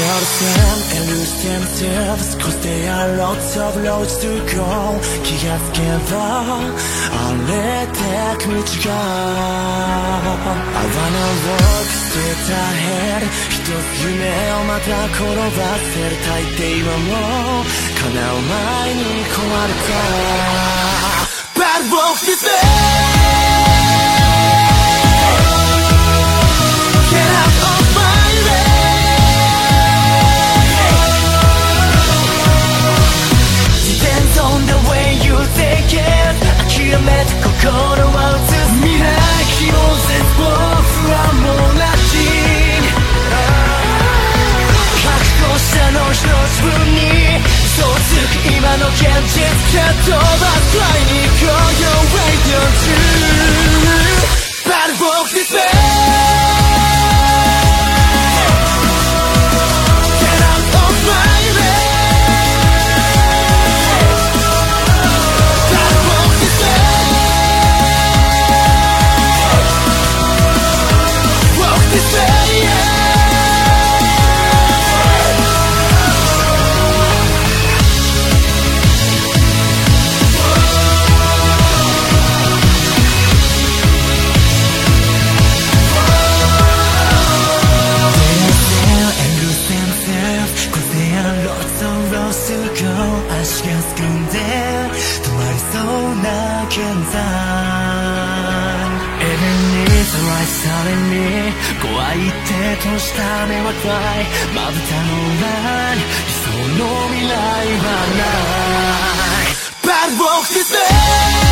noticing elusive Cause there are lots of roads to go 気がつけば荒れてく道が I wanna walk straight ahead 一つ夢をまた転ばせる大抵はもう叶う前に壊れた Bad walk this way 現実蹴飛ばす Fly に行こう Your way don't you Bad walk this そうな現在 Even is right silently 怖いって閉じた目は暗いまぶたの裏に理想の未来はない Bad walk this way